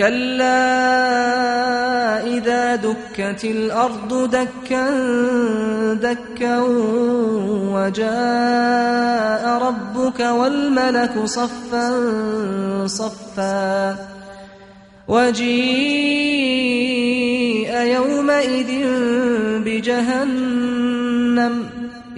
كلا إذا دكت الأرض دكا دكا وجاء ربك والملك صفا صفا. وجيء يومئذ بجهنم.